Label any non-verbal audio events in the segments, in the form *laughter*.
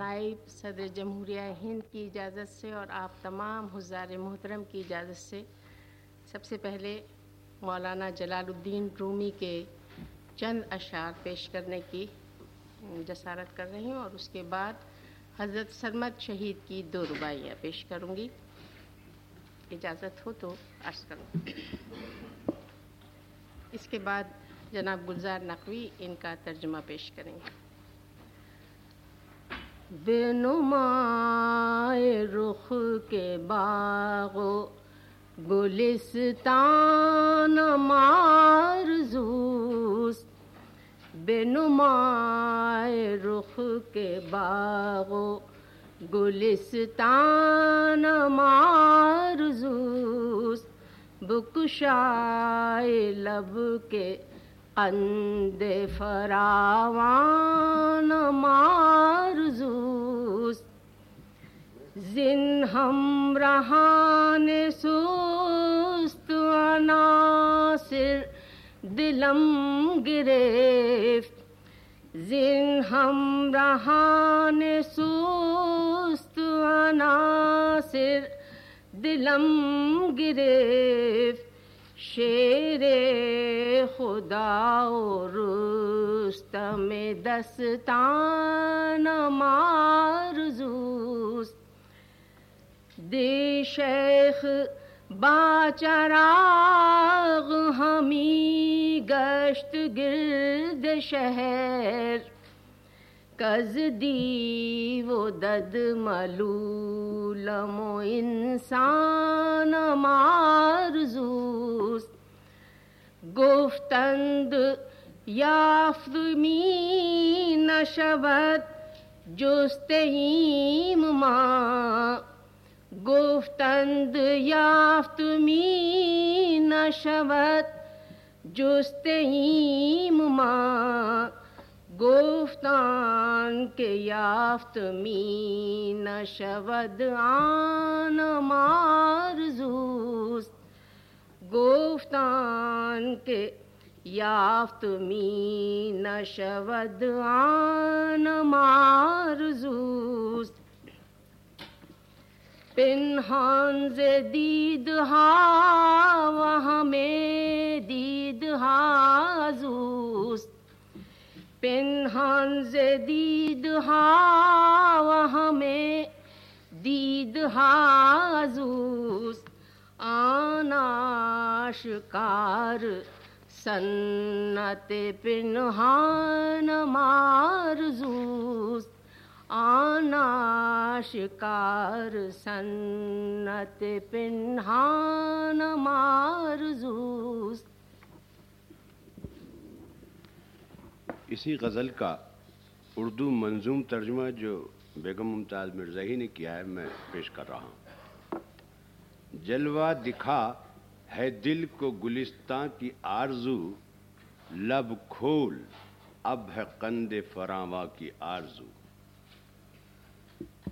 नायब सदर जमहूरिया हिंद की इजाज़त से और आप तमाम हज़ार मोहतरम की इजाज़त से। सबसे पहले मौलाना जलालुद्दीन रूमी के चंद अशार पेश करने की जसारत कर रही हूँ और उसके बाद हज़रत सरमद शहीद की दो रुबाइयाँ पेश करूँगी। इजाज़त हो तो अर्ज़ करूँ। इसके बाद जनाब गुलजार नकवी इनका तर्जुमा पेश करेंगे। बेनुमाए रुख के बागो, गुलिस्तान मारजूस बेनुमाए रुख के बागो, गुलिस्तान मारजूस बुकुशाए लब के कंद फरावान मारजूस जिन हम रहान सुस्त अनासिर दिलम गिरेफ्त जिन हम रहान सुस्त अनासिर दिलम गिरेफ्त शेर खुदा रुस्तम दस्तान मारजूस दे शेख बाचराग हमी गश्त गिरद शहर। कजदी वो दद मलूलमो इंसान मारजूस गुफ्तंद याफ्त मी नशवत जुस्तहीम माँ गुफ्तंद याफ्त मी नशवत जुस्तहीम माँ गुफ्तान के याफ्त मी नशवद आन मारजूस गुफ्तान के याफ्त मी नशवद आन मारजूस पिन्हान से दीद हा पिनहान से दीद हा हमें, दीद हाजूस आनाशकार, सन्नत पिनहान मारजूस आनाशकार, सन्नत पिनहान मारजूस इसी गज़ल का उर्दू मंजूम तर्जुमा जो बेगम मुमताज़ मिर्ज़ाही ने किया है, मैं पेश कर रहा हूँ। जलवा दिखा है दिल को गुलिस्तां की आरज़ू, लब खोल अब है कंद फरावा की आरज़ू।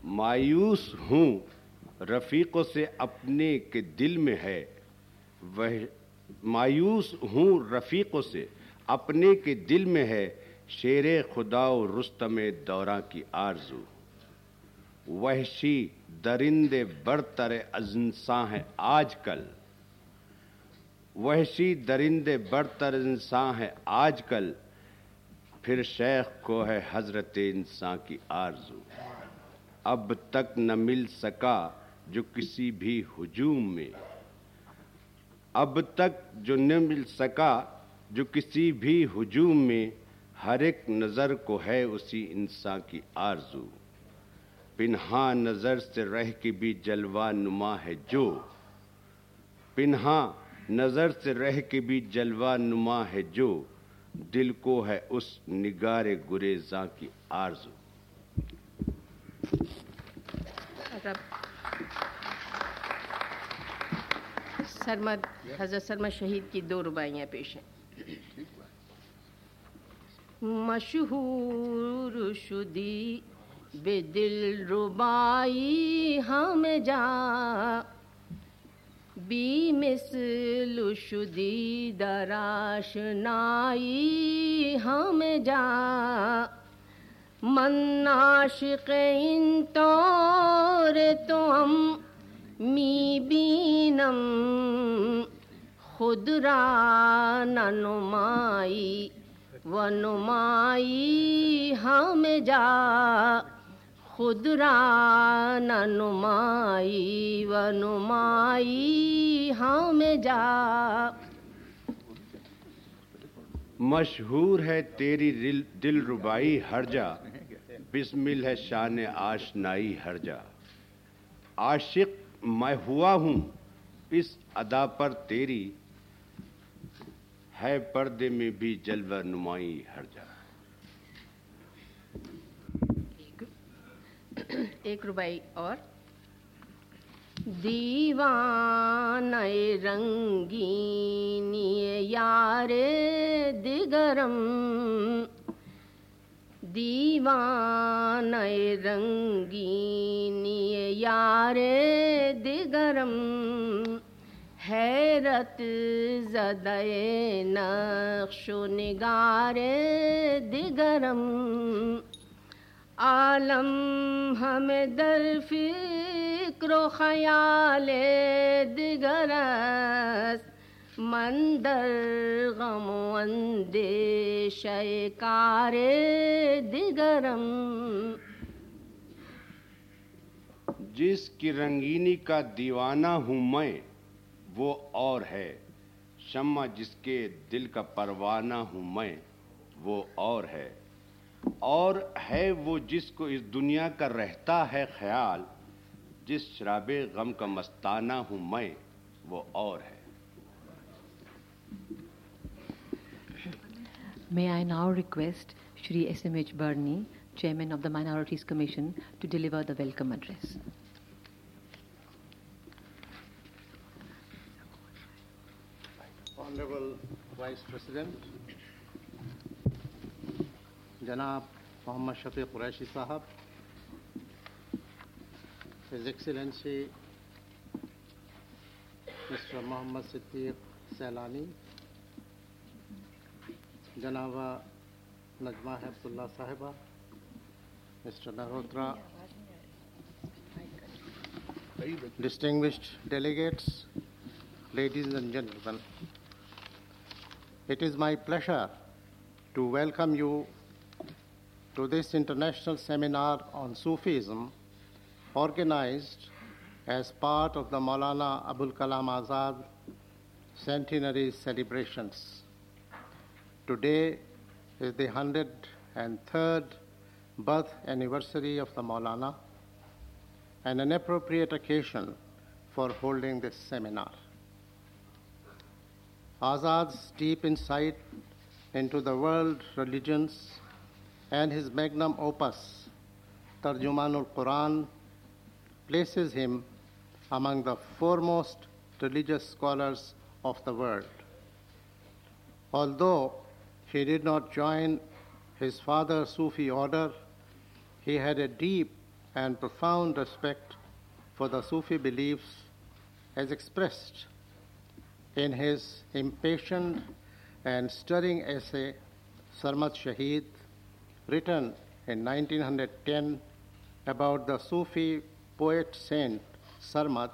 मायूस हूँ, रफ़ीक़ों से अपने के दिल में है, वह मायूस हूँ, रफ़ीक़ों से अपने के दिल में है शेर खुदा रुस्तम दौरा की आरज़ू। वहशी दरिंदे बरतर इंसान है आजकल। वहशी दरिंदे बरतर इंसान है आजकल। फिर शेख को है हज़रत इंसान की आरज़ू। अब तक न मिल सका जो किसी भी हजूम में। अब तक जो न मिल सका जो किसी भी हजूम में। हर एक नज़र को है उसी इंसान की आरज़ू। पिन्हा नज़र से रह के भी जलवा नुमा है जो। पिन्हा नज़र से रह के भी जलवा नुमा है जो। दिल को है उस निगार गुरेजा की आरज़ू। सरमद हज़रत सरमद शहीद की दो रुबाइयाँ पेश हैं। مشہور شدی بے دل ربائی ہم جا بی مثل شدی دراشنائی ہم جا من عاشق ان طور تو ہم می بینم خود را ننمائی नुमाई हम जा खुद नुमाई व नुमाई हम जा। मशहूर है तेरी दिल, दिल रुबाई हर जा बिस्मिल है शान आशनाई हर जा। आशिक मैं हुआ हूँ इस अदा पर तेरी है, पर्दे में भी जलवा नुमाई हर जा *clears throat* एक रुबाई और। दीवान रंगीनी यारे दिगरम। दीवान रंगीनी यारे दिगरम। हैरत जदे नक्शो निगारे दिगरम। आलम हमें दर फ़िक्र ख्याल दिगरस। मंदर गम अंदेश कारे दिगरम। जिसकी रंगीनी का दीवाना हूँ मैं वो और है। शम्मा जिसके दिल का परवाना हूँ मैं, वो और है। और है वो जिसको इस दुनिया का रहता है ख्याल, जिस शराब गम का मस्ताना हूँ मैं, वो और है। May I now request Shri S M H Burney chairman of the minorities commission to deliver the welcome address honourable vice president Janab Mohammad Shafi Qureshi साहब His Excellency Mr. Mohammad Siddique सैलानी Janab Najma Heptulla Sahiba mister Narotra distinguished delegates, ladies and gentlemen. It is my pleasure to welcome you to this international seminar on Sufism organized as part of the Maulana Abul Kalam Azad centenary celebrations. Today is the 103rd birth anniversary of the Maulana and an appropriate occasion for holding this seminar. Azad's deep insight into the world religions and his magnum opus, Tarjumanul Quran, places him among the foremost religious scholars of the world. Although he did not join his father's Sufi order, he had a deep and profound respect for the Sufi beliefs as expressed in his impatient and stirring essay, Sarmad Shahid, written in 1910 about the Sufi poet saint Sarmad,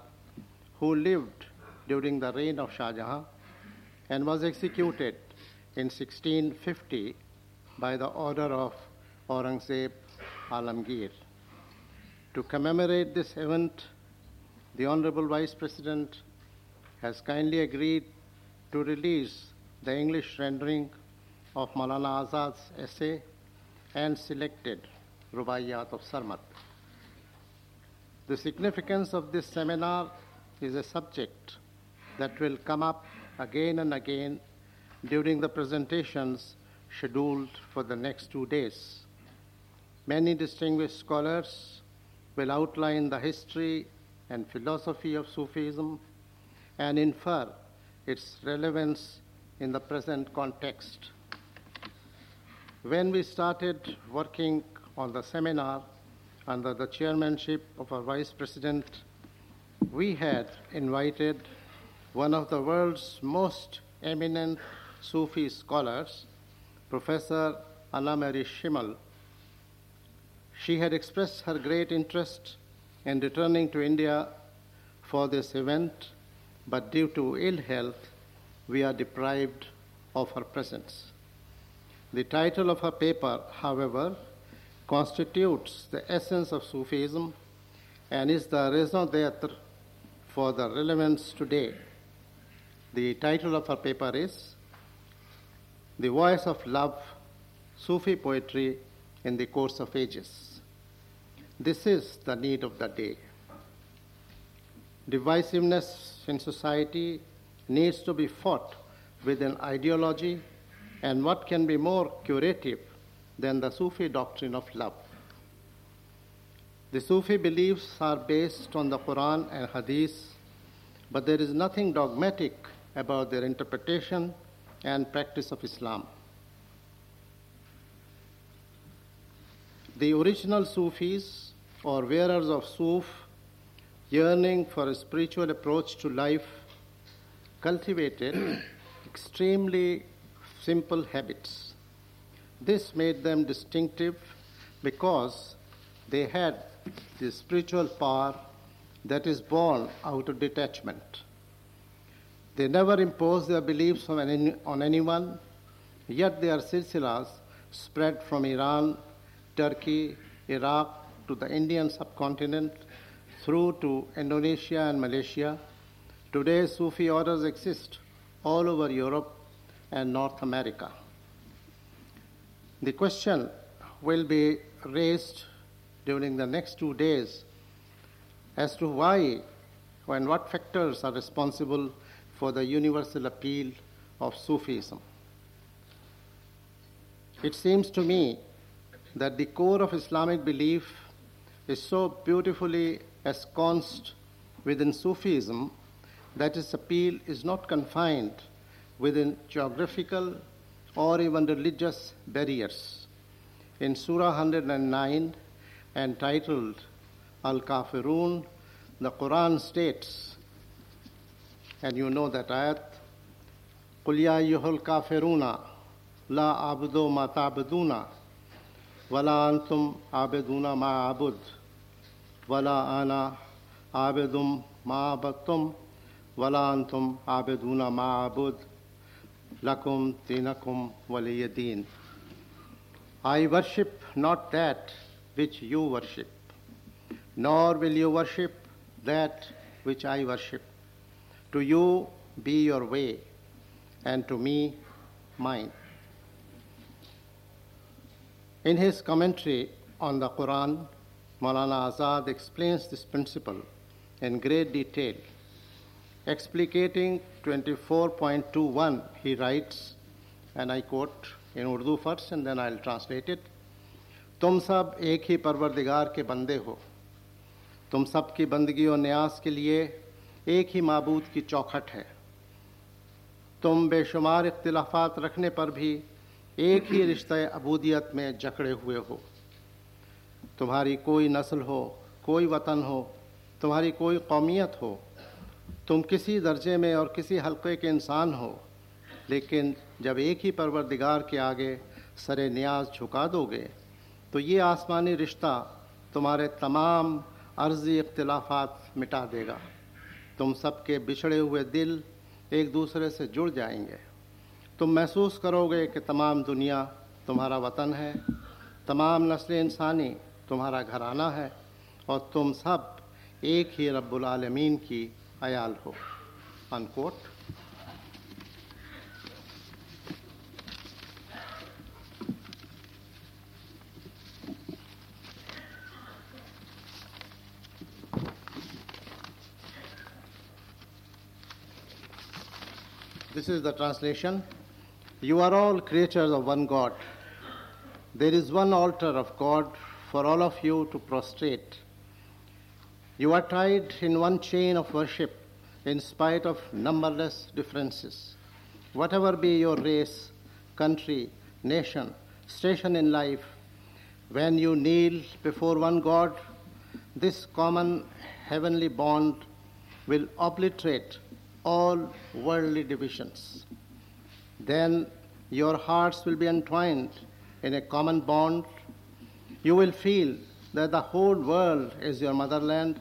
who lived during the reign of Shah Jahan and was executed in 1650 by the order of Aurangzeb Alamgir. To commemorate this event, the Honorable Vice President has kindly agreed to release the English rendering of Maulana Azad's essay and selected Rubaiyat of Sarmad. The significance of this seminar is a subject that will come up again and again during the presentations scheduled for the next two days. Many distinguished scholars will outline the history and philosophy of Sufism and infer its relevance in the present context. When we started working on the seminar under the chairmanship of our vice president, we had invited one of the world's most eminent Sufi scholars, Professor Annemarie Schimmel, She had expressed her great interest in returning to India for this event, but due to ill health, we are deprived of her presence. The title of her paper, however, constitutes the essence of Sufism and is the raison d'etre for the relevance today. The title of her paper is The Voice of Love Sufi Poetry in the Course of Ages. This is the need of the day. Divisiveness in society needs to be fought with an ideology, and what can be more curative than the Sufi doctrine of love? The Sufi beliefs are based on the Quran and Hadith, but there is nothing dogmatic about their interpretation and practice of Islam. The original Sufis, or wearers of Suf, yearning for a spiritual approach to life, cultivated *clears throat* extremely simple habits. This made them distinctive because they had the spiritual power that is born out of detachment. They never imposed their beliefs on, any, on anyone, yet their silsilas spread from Iran, Turkey, Iraq to the Indian subcontinent through to Indonesia and Malaysia. Today, Sufi orders exist all over Europe and North America. The question will be raised during the next two days as to why and what factors are responsible for the universal appeal of Sufism. It seems to me that the core of Islamic belief is so beautifully ensconced within Sufism that its appeal is not confined within geographical or even religious barriers. In Surah 109, entitled Al Kafirun, the Quran states, and you know that ayat, قل يا أيها الكافرون لا أعبد ما تعبدون ولا أنتم عابدون ما أعبد ولا أنا عابد ما عبدتم ولا أنتم عابدون ما أعبد لكم دينكم ولي دين I worship not that which you worship, nor will you worship that which I worship. To you be your way, and to me mine. In his commentary on the Quran, Maulana Azad explains this principle in great detail. Explicating 24.21, he writes, and I quote in Urdu first and then I'll translate it. तुम सब एक ही परवरदिगार के बंदे हो तुम सब की बंदगी और न्यास के लिए एक ही मबूद की चौखट है तुम बेशुमार इख्तलाफात रखने पर भी एक ही रिश्ते अबूदियत में जकड़े हुए हो तुम्हारी कोई नस्ल हो, कोई वतन हो, तुम्हारी कोई कौमियत हो, तुम किसी दर्जे में और किसी हल्के के इंसान हो, लेकिन जब एक ही परवरदिगार के आगे सरे न्याज झुका दोगे तो ये आसमानी रिश्ता तुम्हारे तमाम अर्जी इख्तलाफात मिटा देगा। तुम सबके बिछड़े हुए दिल एक दूसरे से जुड़ जाएँगे। तुम महसूस करोगे कि तमाम दुनिया तुम्हारा वतन है, तमाम नस्ल इंसानी तुम्हारा घराना है और तुम सब एक ही रब्बुल आलमीन की अयाल हो unquote This is the translation. You are all creatures of one God. There is one altar of God for all of you to prostrate. You are tied in one chain of worship in spite of numberless differences. Whatever be your race, country, nation, station in life, when you kneel before one God, this common heavenly bond will obliterate all worldly divisions. Then your hearts will be entwined in a common bond. You will feel that the whole world is your motherland,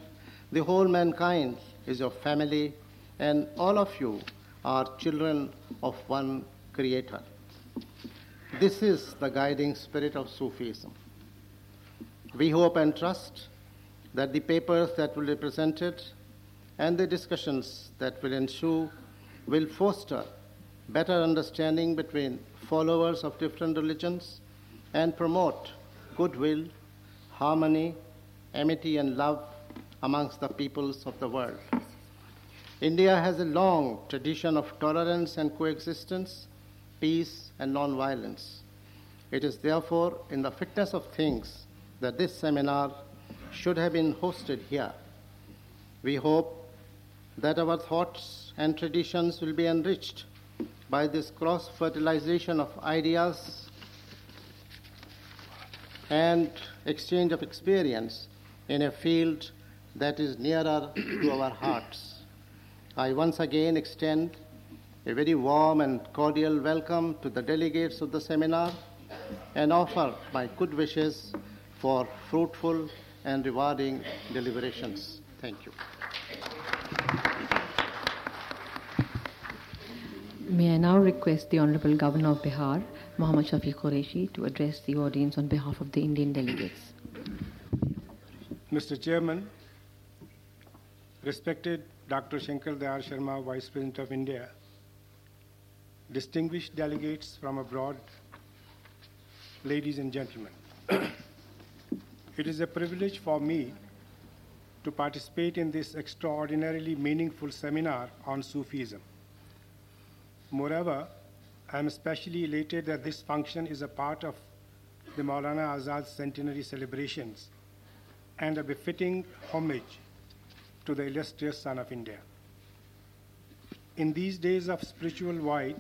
the whole mankind is your family, and all of you are children of one Creator. This is the guiding spirit of Sufism. We hope and trust that the papers that will be presented and the discussions that will ensue will foster better understanding between followers of different religions and promote goodwill, harmony, amity, and love amongst the peoples of the world. India has a long tradition of tolerance and coexistence, peace and non-violence. It is therefore in the fitness of things that this seminar should have been hosted here. We hope that our thoughts and traditions will be enriched by this cross fertilization of ideas and exchange of experience in a field that is nearer to our hearts. I once again extend a very warm and cordial welcome to the delegates of the seminar and offer my good wishes for fruitful and rewarding deliberations. Thank you. May I now request the Honorable Governor of Bihar, Muhammad Shafi Qureshi, to address the audience on behalf of the Indian delegates. Mr. Chairman, respected Dr. Shankar Dayal Sharma, Vice President of India, distinguished delegates from abroad, ladies and gentlemen. *clears throat* it is a privilege for me to participate in this extraordinarily meaningful seminar on Sufism. Moreover, I am especially elated that this function is a part of the Maulana Azad centenary celebrations and a befitting homage to the illustrious son of India. In these days of spiritual void,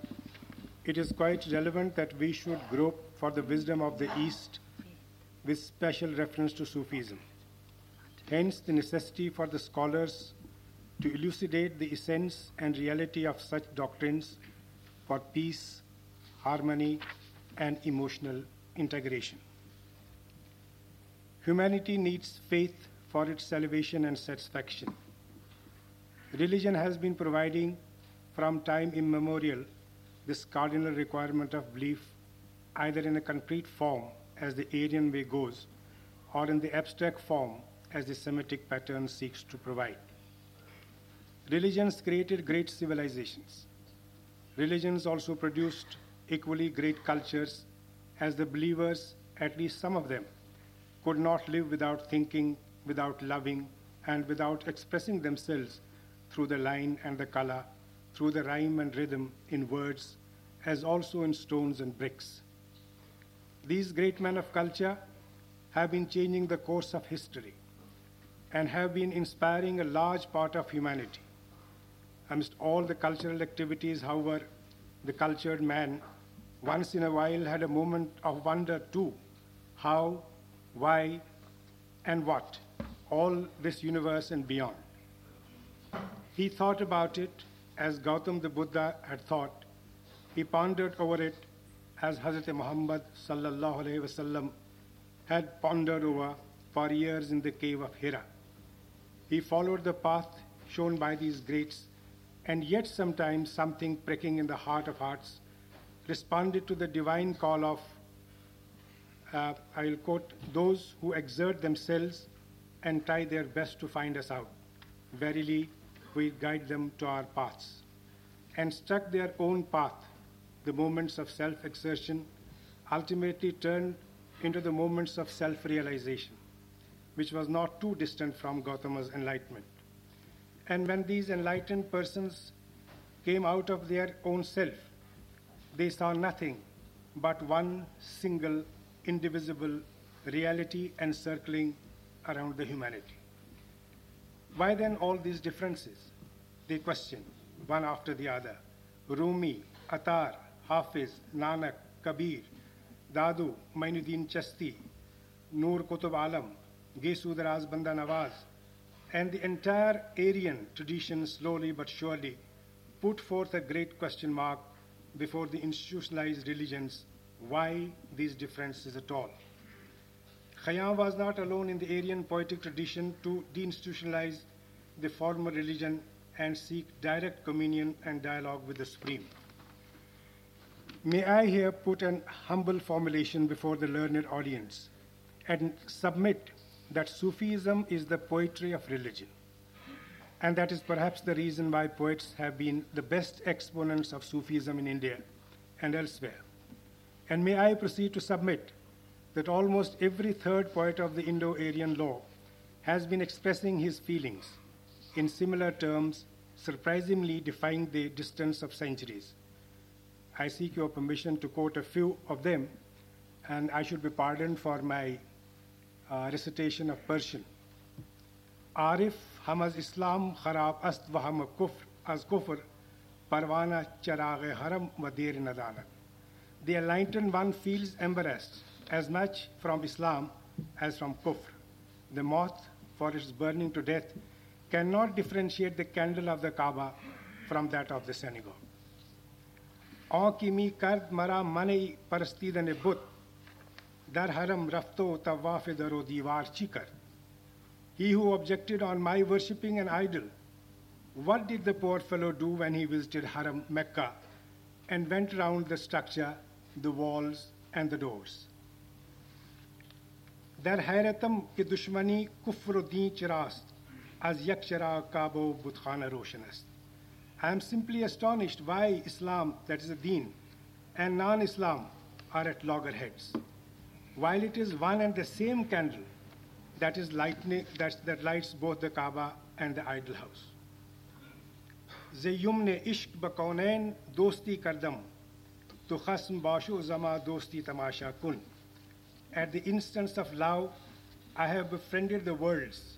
it is quite relevant that we should grope for the wisdom of the East with special reference to Sufism. Hence, the necessity for the scholars to elucidate the essence and reality of such doctrines for peace, harmony, and emotional integration. Humanity needs faith for its salvation and satisfaction. Religion has been providing from time immemorial this cardinal requirement of belief either in a concrete form as the Aryan way goes or in the abstract form as the Semitic pattern seeks to provide. Religions created great civilizations. Religions also produced equally great cultures as the believers, at least some of them, could not live without thinking, without loving, and without expressing themselves through the line and the color, through the rhyme and rhythm in words, as also in stones and bricks. These great men of culture have been changing the course of history and have been inspiring a large part of humanity. Amidst all the cultural activities, however, the cultured man once in a while had a moment of wonder too how, why, and what, all this universe and beyond. He thought about it as Gautam the Buddha had thought. He pondered over it as Hazrat Muhammad sallallahu alaihi wasallam had pondered over for years in the cave of Hira. He followed the path shown by these greats, and yet sometimes something pricking in the heart of hearts responded to the divine call of, uh, I will quote, those who exert themselves and try their best to find us out. Verily, we guide them to our paths. And struck their own path, the moments of self exertion ultimately turned into the moments of self realization, which was not too distant from Gautama's enlightenment. And when these enlightened persons came out of their own self, they saw nothing but one single, indivisible reality encircling around the humanity. Why then all these differences? They question one after the other. Rumi, Attar, Hafiz, Nanak, Kabir, Dadu, Moinuddin Chishti, Noor Qutub Alam, Gesudaraz Banda Nawaz, and the entire Aryan tradition slowly but surely put forth a great question mark before the institutionalized religions why these differences at all. Khayyam was not alone in the Aryan poetic tradition to deinstitutionalize the former religion and seek direct communion and dialogue with the Supreme. May I here put an humble formulation before the learned audience and submit that Sufism is the poetry of religion. And that is perhaps the reason why poets have been the best exponents of Sufism in India and elsewhere. And may I proceed to submit that almost every third poet of the Indo Aryan law has been expressing his feelings in similar terms, surprisingly defying the distance of centuries. I seek your permission to quote a few of them, and I should be pardoned for my uh, recitation of Persian. Arif हम अज इस्लाम खराब अस्त व हम कुफ्र अज कुफ्र, परवाना चराग हरम व देर नदानत the enlighten one feels embarrassed as much from Islam as from कुफ्र the moth for its burning to death can not differentiate the candle of the Kaaba from that of the synagogue ओ किमी कर्द मरा मन परस्तीदन बुत दर हरम रफ्तो तवाफ दरो दीवार ची कर्द He who objected on my worshipping an idol, what did the poor fellow do when he visited Haram Mecca and went round the structure, the walls, and the doors? در حیرتم که دشمنی کفر و دین چراست از یک چرا کعب و بتخانه روشن است I am simply astonished why Islam, that is a deen, and non-Islam are at loggerheads, while it is one and the same candle that is lightning that, that lights both the Kaaba and the idol house. At the instance of love, I have befriended the worlds,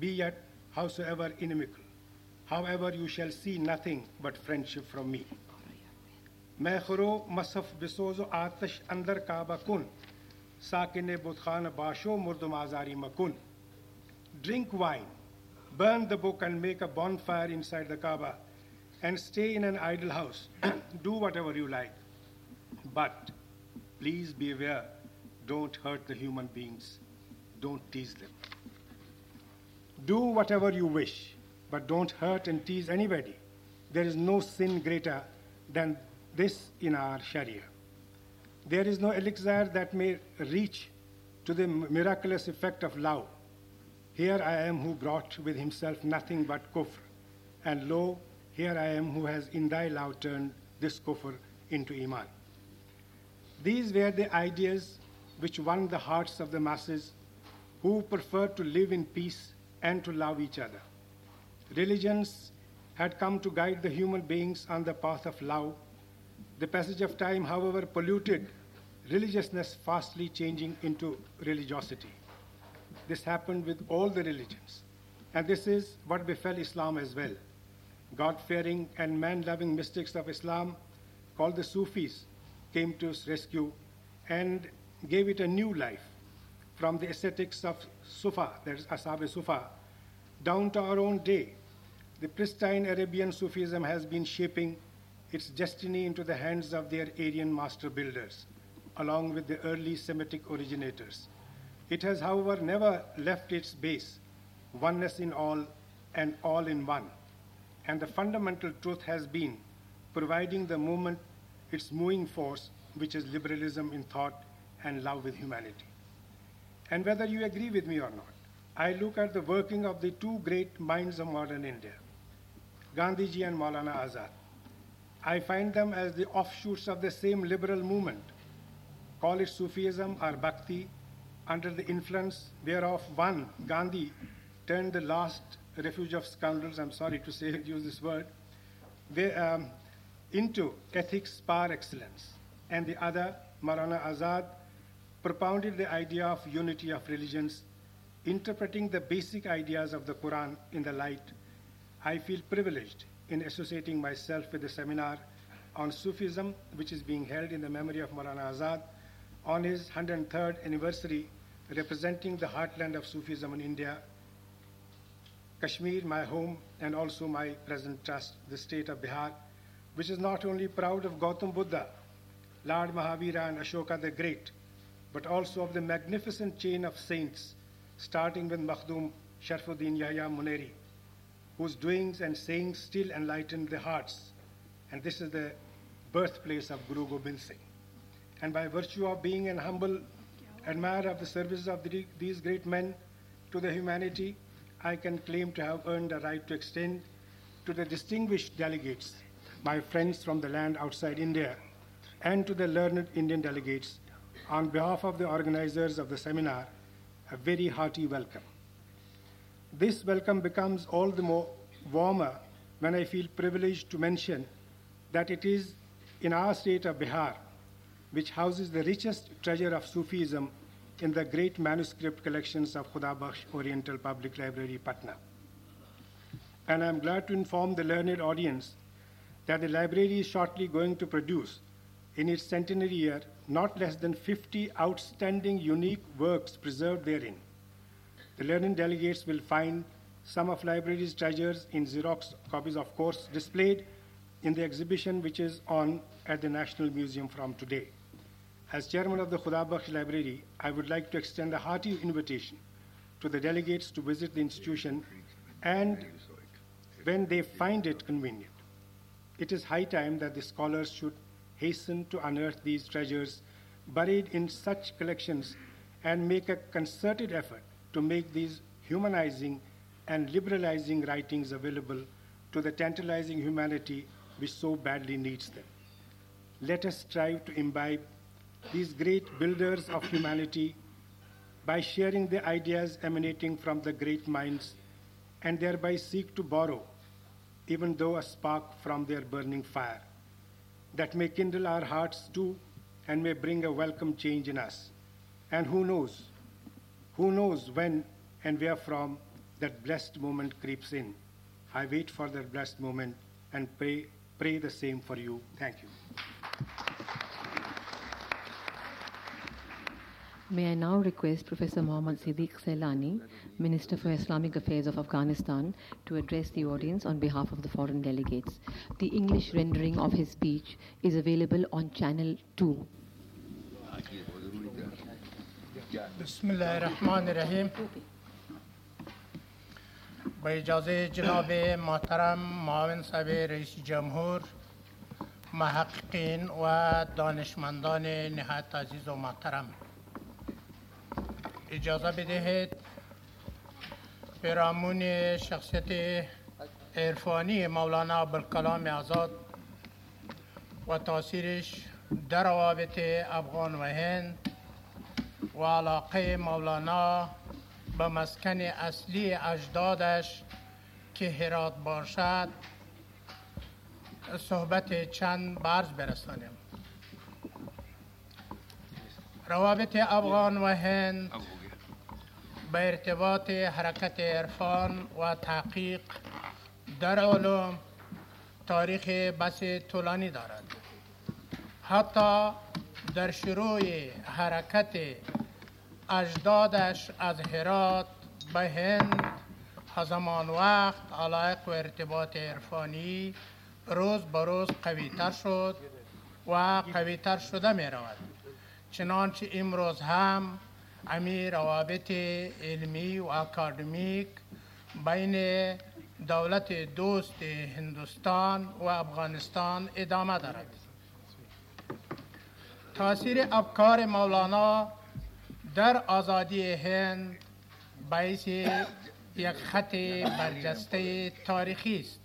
be yet howsoever inimical. However, you shall see nothing but friendship from me. میں خرو مصف بسوز و آتش اندر ساکن بتخانہ basho مردم آزاری makun. drink wine, burn the book and make a bonfire inside the Kaaba, and stay in an idle house. *clears throat* Do whatever you like. But please be aware don't hurt the human beings, don't tease them. Do whatever you wish, but don't hurt and tease anybody. There is no sin greater than this in our Sharia. There is no elixir that may reach to the miraculous effect of love. Here I am who brought with himself nothing but kufr, and lo, here I am who has in thy love turned this kufr into iman. These were the ideas which won the hearts of the masses who preferred to live in peace and to love each other. Religions had come to guide the human beings on the path of love. The passage of time, however, polluted religiousness, fastly changing into religiosity. This happened with all the religions. And this is what befell Islam as well. God fearing and man loving mystics of Islam, called the Sufis, came to its rescue and gave it a new life from the ascetics of Sufa, that is Ashab Sufa, down to our own day. The pristine Arabian Sufism has been shaping its destiny into the hands of their Aryan master builders, along with the early Semitic originators. It has, however, never left its base, oneness in all and all in one. And the fundamental truth has been providing the movement its moving force, which is liberalism in thought and love with humanity. And whether you agree with me or not, I look at the working of the two great minds of modern India, Gandhiji and Maulana Azad. I find them as the offshoots of the same liberal movement, call it Sufism or Bhakti, under the influence whereof one, Gandhi, turned the last refuge of scoundrels, I'm sorry to say, *laughs* use this word, um, into ethics par excellence, and the other, Maulana Azad, propounded the idea of unity of religions, interpreting the basic ideas of the Quran in the light, I feel privileged in associating myself with the seminar on Sufism, which is being held in the memory of Maulana Azad on his 103rd anniversary, representing the heartland of Sufism in India, Kashmir, my home, and also my present trust, the state of Bihar, which is not only proud of Gautam Buddha, Lord Mahavira, and Ashoka the Great, but also of the magnificent chain of saints, starting with Makhdum Sharfuddin Yahya Muneri, whose doings and sayings still enlighten the hearts. And this is the birthplace of Guru Gobind Singh. And by virtue of being an humble admirer of the services of the, these great men to the humanity, I can claim to have earned the right to extend to the distinguished delegates, my friends from the land outside India, and to the learned Indian delegates, on behalf of the organizers of the seminar, a very hearty welcome. This welcome becomes all the more warmer when I feel privileged to mention that it is in our state of Bihar, which houses the richest treasure of Sufism in the great manuscript collections of Khuda Bakhsh Oriental Public Library, Patna. And I'm glad to inform the learned audience that the library is shortly going to produce, in its centenary year, not less than 50 outstanding unique works preserved therein. The learned delegates will find some of library's treasures in Xerox copies, of course, displayed in the exhibition which is on at the National Museum from today. As chairman of the Khuda Bakhsh Library, I would like to extend a hearty invitation to the delegates to visit the institution and when they find it convenient. It is high time that the scholars should hasten to unearth these treasures buried in such collections and make a concerted effort to make these humanizing and liberalizing writings available to the tantalizing humanity which so badly needs them. Let us strive to imbibe these great builders of humanity by sharing the ideas emanating from the great minds and thereby seek to borrow, even though a spark from their burning fire, that may kindle our hearts too and may bring a welcome change in us. And who knows? Who knows when and where from that blessed moment creeps in? I wait for that blessed moment and pray, pray the same for you. Thank you. May I now request Professor Mohammad Siddiq Selani, Minister for Islamic Affairs of Afghanistan, to address the audience on behalf of the foreign delegates. The English rendering of his speech is available on Channel 2. بسم الله الرحمن الرحیم با اجازه جناب محترم معاون صاحب رئیس جمهور محققین و دانشمندان نهایت عزیز و محترم اجازه بدهید پیرامون شخصیت عرفانی مولانا ابوالکلام آزاد و تاثیرش در روابط افغان و هند و علاقه مولانا به مسکن اصلی اجدادش که هرات باشد صحبت چند برز برسانیم. روابط افغان و هند به ارتباط حرکت عرفان و تحقیق در علوم تاریخ بس طولانی دارد. حتی در شروع حرکت اجدادش از هرات به هند هزمان وقت علایق و ارتباط عرفانی روز به روز قویتر شد و قویتر شده می رود چنانچه امروز هم امی روابط علمی و اکادمیک بین دولت دوست هندوستان و افغانستان ادامه دارد. تاثیر افکار مولانا در آزادی هند باعث یک خط برجسته تاریخی است.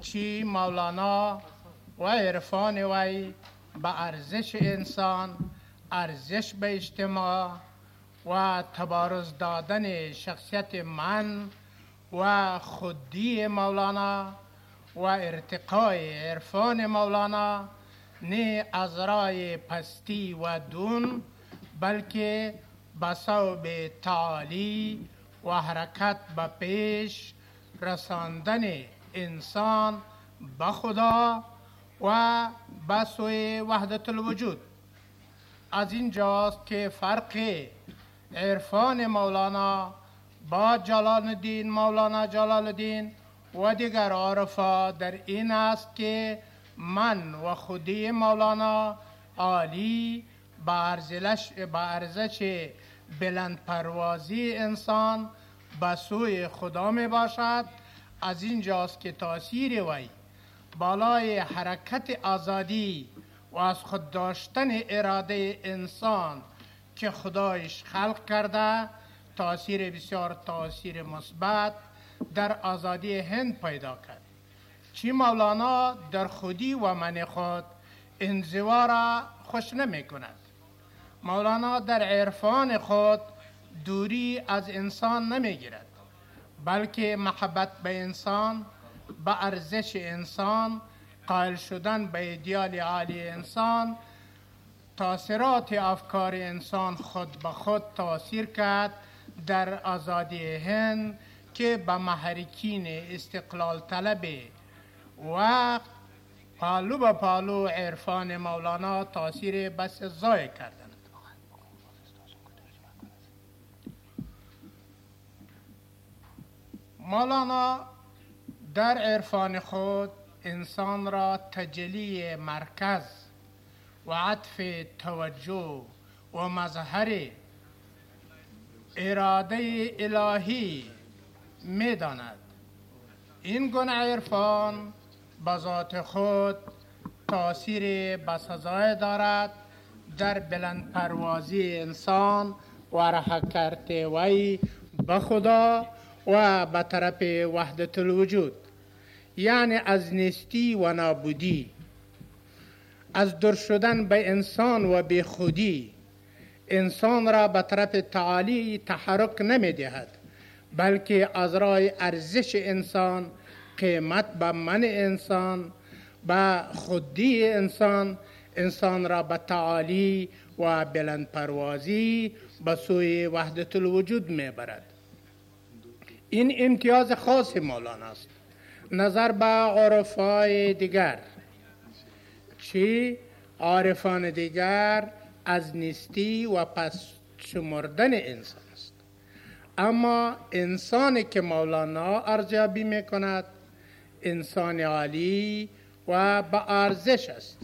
چی مولانا و عرفان وی به ارزش انسان ارزش به اجتماع و تبارز دادن شخصیت من و خودی مولانا و ارتقای عرفان مولانا نه از رای پستی و دون بلکه به تعالی و حرکت به پیش رساندن انسان به خدا و به سوی وحدت الوجود. از اینجاست که فرق عرفان مولانا با جلال الدین مولانا جلال الدین و دیگر عارفا در این است که من و خودی مولانا عالی با ارزش بلند پروازی انسان به سوی خدا می باشد. از اینجاست که تاثیر وی بالای حرکت آزادی و از خود داشتن اراده انسان که خدایش خلق کرده تاثیر بسیار تاثیر مثبت در آزادی هند پیدا کرد. چی مولانا در خودی و من خود انزوا را خوش نمی کند. مولانا در عرفان خود دوری از انسان نمی گیرد بلکه محبت به انسان به ارزش انسان قائل شدن به ایدیال عالی انسان تاثیرات افکار انسان خود به خود تاثیر کرد در آزادی هند که به محرکین استقلال طلب و پالو به پالو عرفان مولانا تاثیر بس زای کردند مولانا در عرفان خود انسان را تجلی مرکز و عطف توجه و مظهر اراده الهی می داند این گونه عرفان به ذات خود تاثیر بسزای دارد در بلند پروازی انسان و حرکت وی به خدا و به طرف وحدت الوجود یعنی از نیستی و نابودی از در شدن به انسان و به خودی. انسان را به طرف تعالی تحرک نمی دهد بلکه از راه ارزش انسان قیمت به من انسان به خودی انسان انسان را به تعالی و بلند پروازی به سوی وحدت الوجود می برد این امتیاز خاص مولانا است. نظر به عرفای دیگر. چی؟ عارفان دیگر از نیستی و پس شمردن انسان است. اما انسانی که مولانا ارزیابی می کند انسان عالی و با ارزش است.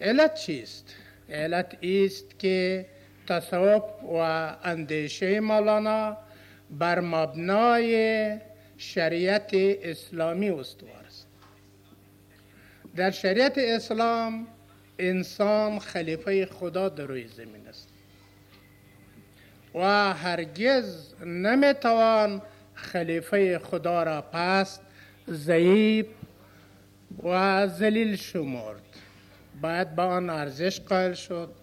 علت چیست؟ علت است که تصوف و اندیشه مولانا بر مبنای شریعت اسلامی استوار است. در شریعت اسلام انسان خلیفه خدا در روی زمین است. و هرگز نمی‌توان خلیفه خدا را پست ضعیف و ذلیل شمرد. باید با آن ارزش قائل شد.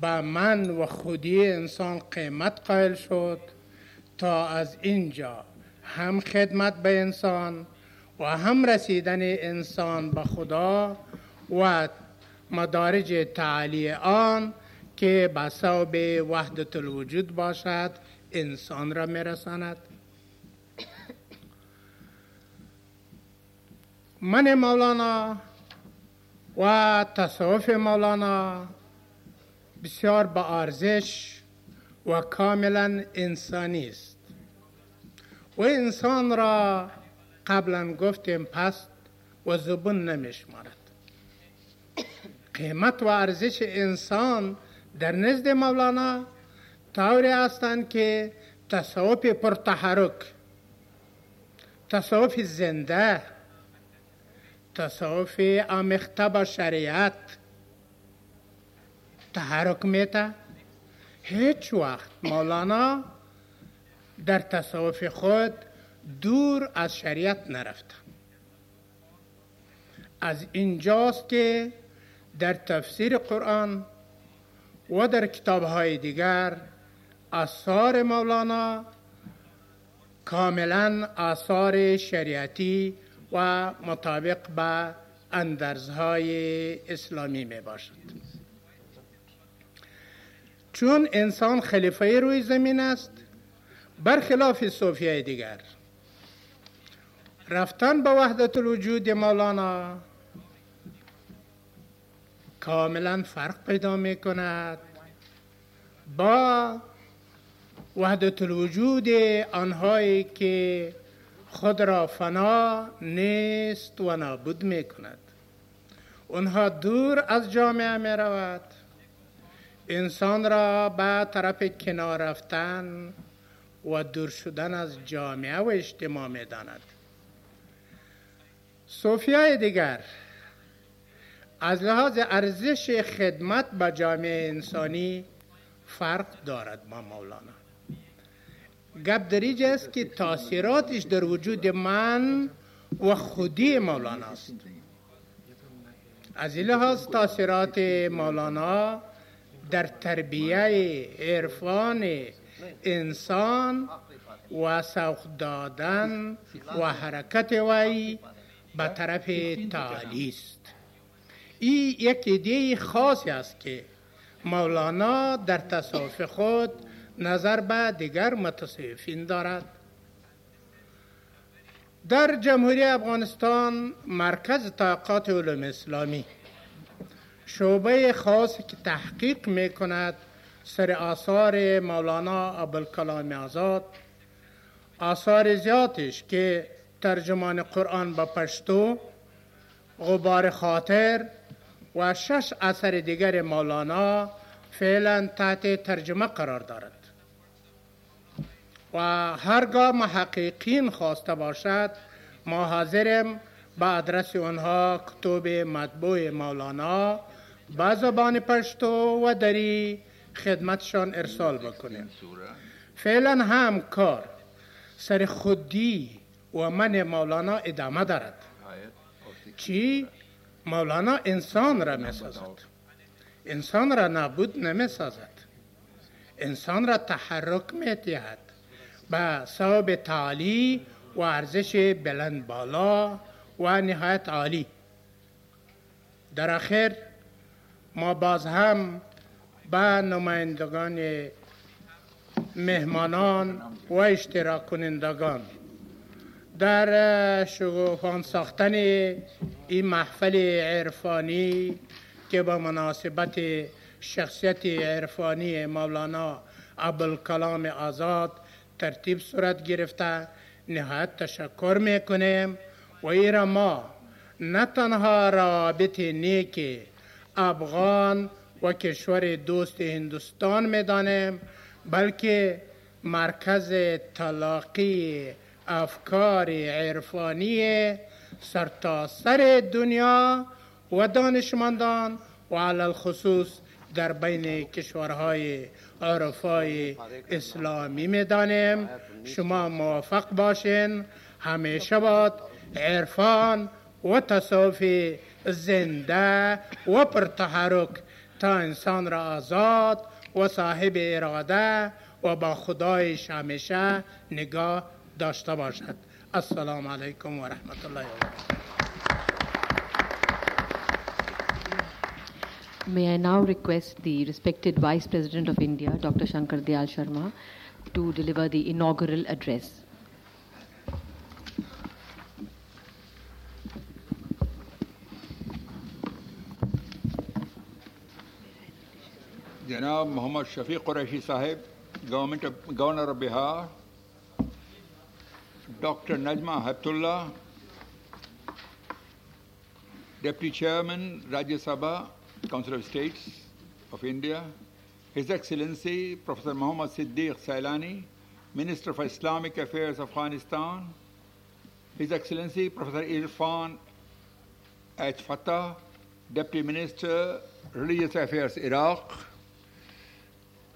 با من و خودی انسان قیمت قائل شد تا از اینجا هم خدمت به انسان و هم رسیدن انسان به خدا و مدارج تعالی آن که به صوب وحدت الوجود باشد انسان را میرساند. من مولانا و تصوف مولانا بسیار با ارزش و کاملا انسانی است. و انسان را قبلا گفتیم پست و زبون نمیشمارد. قیمت و ارزش انسان در نزد مولانا طوری هستند که تصوف پرتحرک تصوف زنده تصوف آمیخته با شریعت تحرک میته هیچ وقت مولانا در تصوف خود دور از شریعت نرفته. از اینجاست که در تفسیر قرآن و در کتاب های دیگر آثار مولانا کاملا آثار شریعتی و مطابق به اندرزهای اسلامی می باشد چون انسان خلیفه روی زمین است برخلاف صوفیه دیگر. رفتن به وحدت الوجود مولانا کاملا فرق پیدا می کند با وحدت الوجود آنهایی که خود را فنا نیست و نابود می کند اونها دور از جامعه می رود انسان را به طرف کنار رفتن و دور شدن از جامعه و اجتماع می داند. صوفیای دیگر از لحاظ ارزش خدمت به جامعه انسانی فرق دارد با مولانا. گپ در است که تاثیراتش در وجود من و خودی مولانا است. از این لحاظ تاثیرات مولانا در تربیه عرفان انسان و سوق دادن و حرکت وی به طرف تعالی است. این یک ایده خاصی است که مولانا در تصوف خود نظر به دیگر متصوفین دارد. در جمهوری افغانستان مرکز طاقات علوم اسلامی شعبه خاصی که تحقیق می کند سر آثار مولانا ابوالکلام آزاد. آثار زیادش که ترجمان قرآن به پشتو غبار خاطر و شش اثر دیگر مولانا فعلا تحت ترجمه قرار دارد و هرگاه محققین خواسته باشد ما حاضرم به آدرس آنها کتب مطبوع مولانا به زبان پشتو و دری خدمتشان ارسال بکنیم فعلا هم کار سر خودی و من مولانا ادامه دارد. چی؟ مولانا انسان را می سازد انسان را نابود نمی سازد انسان را تحرک می دهد به صواب تعالی و ارزش بلند بالا و نهایت عالی. در آخر ما باز هم به نمایندگان مهمانان و اشتراک کنندگان در شگوفان ساختن این محفل عرفانی که به مناسبت شخصیت عرفانی مولانا ابوالکلام آزاد ترتیب صورت گرفته نهایت تشکر می‌کنیم و ایرا ما نه تنها رابط نیک افغان و کشور دوست هندوستان می‌دانیم بلکه مرکز تلاقی افکار عرفانی سرتاسر سر دنیا و دانشمندان و علال خصوص در بین کشورهای عرفای اسلامی می‌دانیم شما موفق باشین همیشه باد عرفان و تصوف زنده و پرتحرک تا انسان را آزاد و صاحب اراده و با خدایش همیشه نگاه داشته باشد السلام علیکم و رحمت الله و May I now request the respected Vice President of India, Dr. Shankar Dayal Sharma, to deliver the inaugural address. Janab Muhammad Shafi Qureshi Sahib, of, Governor of Bihar, Dr. Najma Heptulla, Deputy Chairman, Rajya Sabha, Council of States of India, His Excellency Professor Muhammad Siddiq Sailani, Minister for Islamic Affairs Afghanistan, His Excellency Professor Irfan H. Fatah, Deputy Minister, Religious Affairs, Iraq,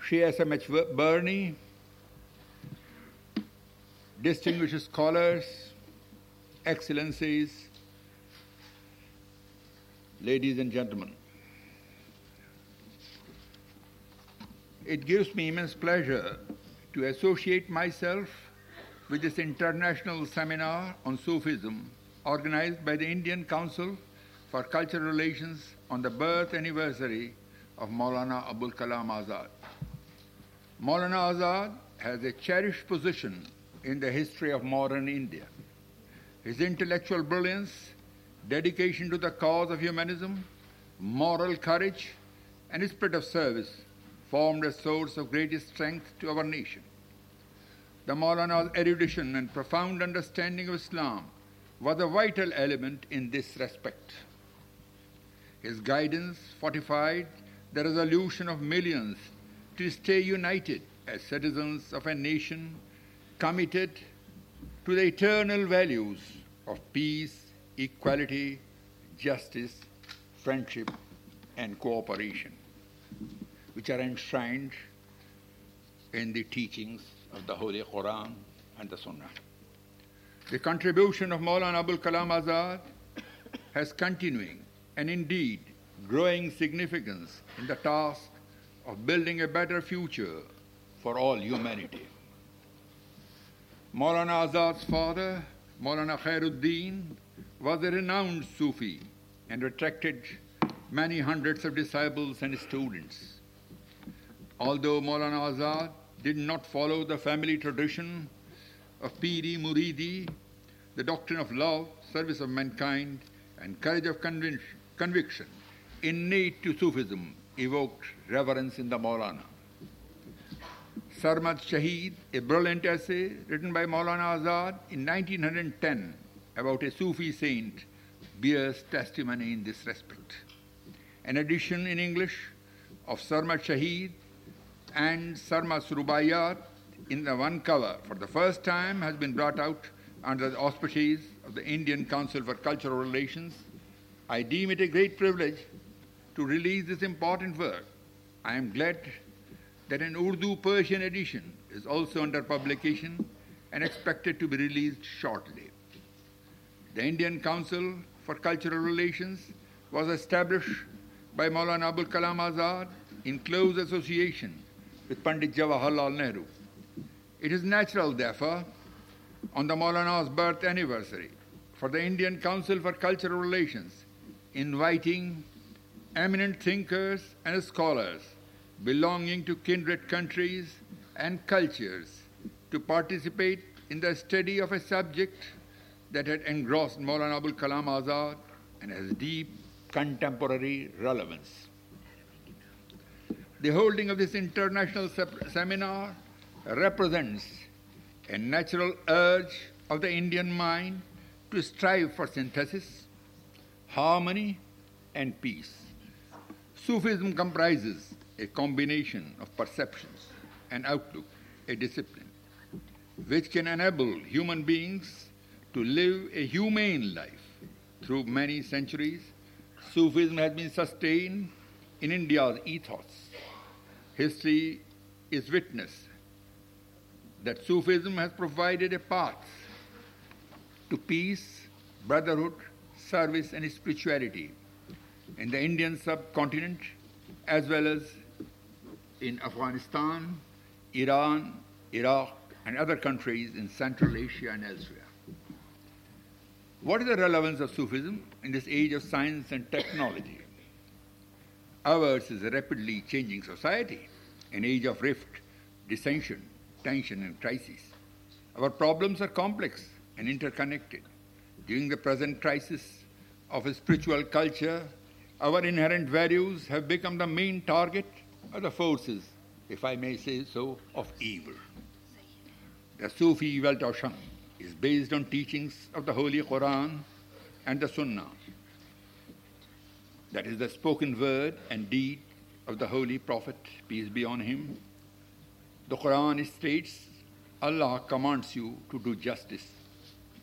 Shia S.M.H. Burney, distinguished scholars, excellencies, ladies and gentlemen. It gives me immense pleasure to associate myself with this international seminar on Sufism organized by the Indian Council for Cultural Relations on the birth anniversary of Maulana Abul Kalam Azad. Maulana Azad has a cherished position in the history of modern India. His intellectual brilliance, dedication to the cause of humanism, moral courage, and spirit of service formed a source of greatest strength to our nation. The Maulana's erudition and profound understanding of Islam was a vital element in this respect. His guidance fortified the resolution of millions to stay united as citizens of a nation committed to the eternal values of peace, equality, justice, friendship, and cooperation, which are enshrined in the teachings of the Holy Quran and the Sunnah. The contribution of Maulana Abul Kalam Azad has continuing and indeed growing significance in the task of building a better future for all humanity. Maulana Azad's father, Maulana Khairuddin, was a renowned Sufi and attracted many hundreds of disciples and students. Although Maulana Azad did not follow the family tradition of Piri Muridi, the doctrine of love, service of mankind, and courage of conviction innate to Sufism evoked reverence in the Maulana. Sarmad Shahid, a brilliant essay written by Maulana Azad in 1910 about a Sufi saint, bears testimony in this respect. An edition in English of Sarmad Shahid and Sarmad's Rubaiyat in the one cover for the first time has been brought out under the auspices of the Indian Council for Cultural Relations. I deem it a great privilege to release this important work. I am glad that an Urdu Persian edition is also under publication and expected to be released shortly. The Indian Council for Cultural Relations was established by Maulana Abul Kalam Azad in close association with Pandit Jawaharlal Nehru. It is natural, therefore, on the Maulana's birth anniversary, for the Indian Council for Cultural Relations inviting eminent thinkers and scholars belonging to kindred countries and cultures to participate in the study of a subject that had engrossed Maulana Abul Kalam Azad and has deep contemporary relevance. The holding of this international seminar represents a natural urge of the Indian mind to strive for synthesis, harmony, and peace. Sufism comprises a combination of perceptions and outlook, a discipline, which can enable human beings to live a humane life. Through many centuries, Sufism has been sustained in India's ethos History is witness that Sufism has provided a path to peace, brotherhood, service, and spirituality in the Indian subcontinent as well as in Afghanistan, Iran, Iraq, and other countries in Central Asia and elsewhere. What is the relevance of Sufism in this age of science and technology? Ours is a rapidly changing society, an age of rift, dissension, tension, and crisis. Our problems are complex and interconnected. During the present crisis of a spiritual culture, our inherent values have become the main target of the forces, if I may say so, of evil. The Sufi Weltanschauung is based on teachings of the Holy Quran and the Sunnah that is the spoken word and deed of the Holy Prophet, peace be on him. The Quran states, Allah commands you to do justice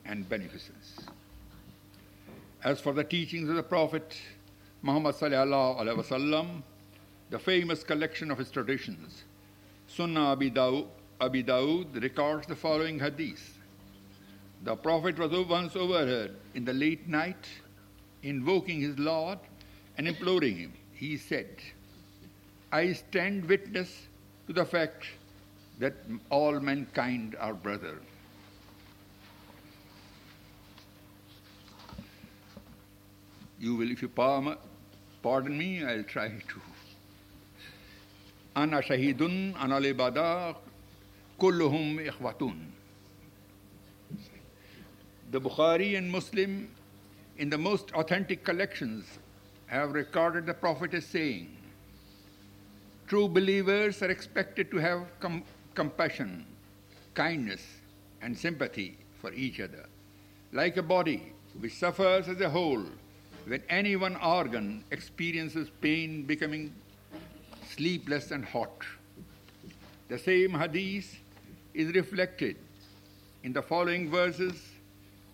and beneficence. As for the teachings of the Prophet Muhammad sallallahu alaihi wasallam, the famous collection of his traditions, Sunan Abi Dawood, Abi Dawood records the following hadith. The Prophet was once overheard in the late night invoking his Lord and imploring him, he said, I stand witness to the fact that all mankind are brother. You will, if you pardon me, I'll try to. Ana shahidun, ana libada, kulluhum ikhwatun. The Bukhari and Muslim, in the most authentic collections, have recorded the Prophet as saying, True believers are expected to have com- compassion, kindness, and sympathy for each other. Like a body which suffers as a whole when any one organ experiences pain becoming sleepless and hot. The same hadith is reflected in the following verses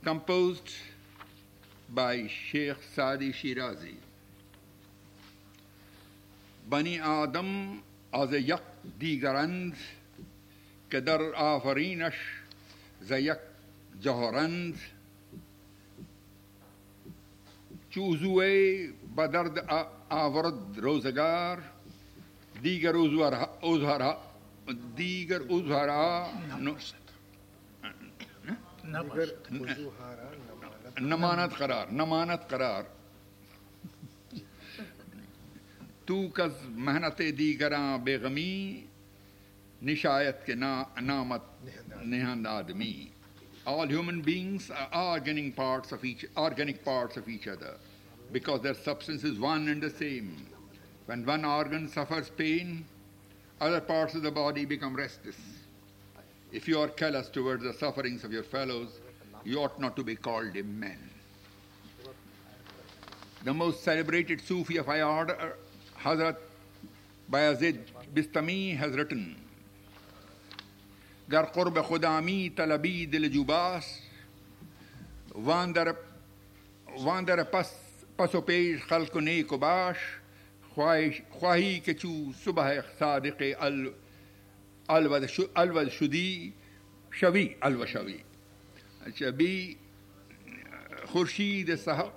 composed by Sheikh Sadi Shirazi. Bani Adam از یک دیگرند که در آفرینش ز یک جهرند درد آورد روزگار دیگر دیگر नमानत करार नमानत करार तू कज मेहनत दीगर बेगमी निशायत के नामत नेहंद आदमी all human beings are organic parts of each organic parts of each other because their substance is one and the same. When one organ suffers pain, other parts of the body become restless. If you are callous towards the sufferings of your fellows, you ought not to be called a man. The most celebrated Sufi of our order, Hazrat Bayazid Bistami, has written گر قرب خدامی طلبی دل جوباس وان در وان در پس پس و پیش خلق و نیک و باش خواهش خواهی که چو صبح صادق ال الود الود شدی شوی الو شوی شبی خورشید صحب